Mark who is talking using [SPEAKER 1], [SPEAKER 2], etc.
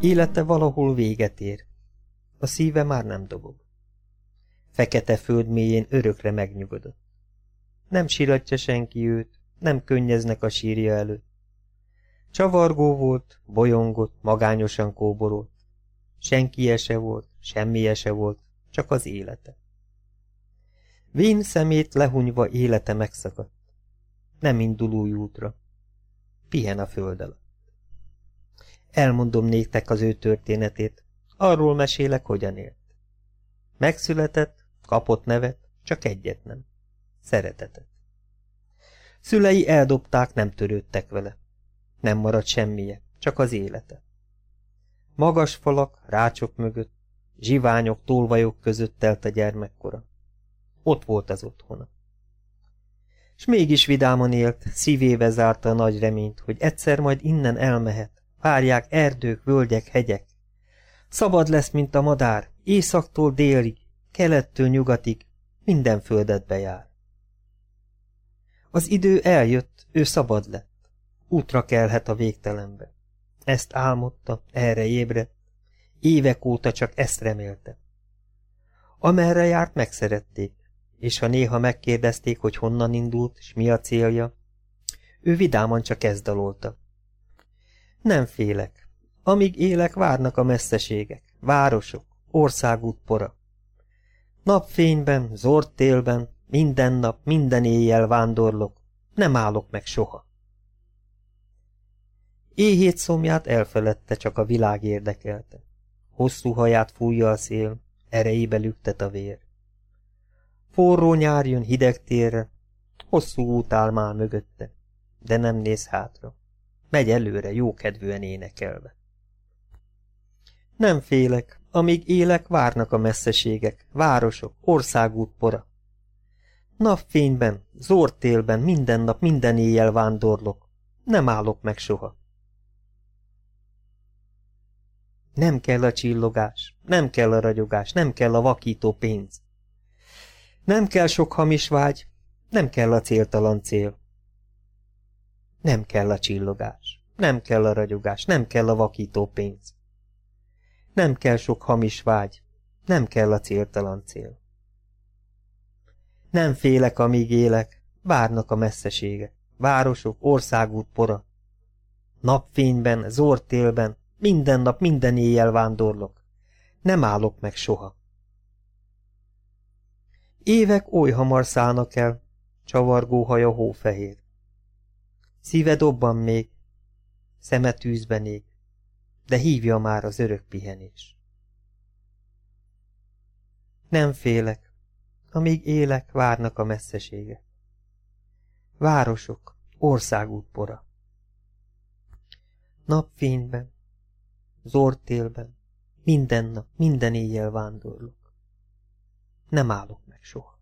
[SPEAKER 1] Élete valahol véget ér. A szíve már nem dobog. Fekete föld mélyén örökre megnyugodott. Nem siratja senki őt, nem könnyeznek a sírja előtt. Csavargó volt, bolyongott, magányosan kóborolt. Senki se volt, semmi se volt, csak az élete. Vén szemét lehunyva élete megszakadt. Nem indul új útra. Pihen a föld alatt. Elmondom néktek az ő történetét. Arról mesélek, hogyan élt. Megszületett, kapott nevet, csak egyet nem. Szeretetet. Szülei eldobták, nem törődtek vele. Nem maradt semmije, csak az élete. Magas falak, rácsok mögött, zsiványok, tolvajok között telt a gyermekkora. Ott volt az otthona. S mégis vidáman élt, szívébe zárta a nagy reményt, hogy egyszer majd innen elmehet. Várják erdők, völgyek, hegyek. Szabad lesz, mint a madár, északtól délig, kelettől nyugatig, minden földet bejár. Az idő eljött, ő szabad lett. Útra kelhet a végtelenbe. Ezt álmodta, erre ébredt. Évek óta csak ezt remélte. Amerre járt, megszerették, és ha néha megkérdezték, hogy honnan indult, és mi a célja, ő vidáman csak ezt dalolta. Nem félek. Amíg élek, várnak a messzeségek, városok, országút pora. Napfényben, zord télben, minden nap, minden éjjel vándorlok, nem állok meg soha. Éhét szomját elfeledte, csak a világ érdekelte. Hosszú haját fújja a szél, erejébe lüktet a vér. Forró nyár jön hideg térre, hosszú út áll már mögötte, de nem néz hátra. Megy előre, jókedvűen énekelve. Nem félek, amíg élek, várnak a messzeségek, városok, országút pora. Napfényben, zortélben, minden nap, minden éjjel vándorlok. Nem állok meg soha. Nem kell a csillogás, nem kell a ragyogás, nem kell a vakító pénz. Nem kell sok hamis vágy, nem kell a céltalan cél. Nem kell a csillogás, nem kell a ragyogás, nem kell a vakító pénz. Nem kell sok hamis vágy, nem kell a céltalan cél. Nem félek, amíg élek, várnak a messzeségek, városok, országút pora. Napfényben, zortélben, minden nap, minden éjjel vándorlok. Nem állok meg soha. Évek oly hamar szállnak el, csavargó haja hófehér. Szíve dobban még, szeme tűzben ég, de hívja már az örök pihenés. Nem félek, amíg élek, várnak a messzeségek. Városok, országút pora. Napfényben, zortélben, minden nap, minden éjjel vándorlok. Nem állok meg soha.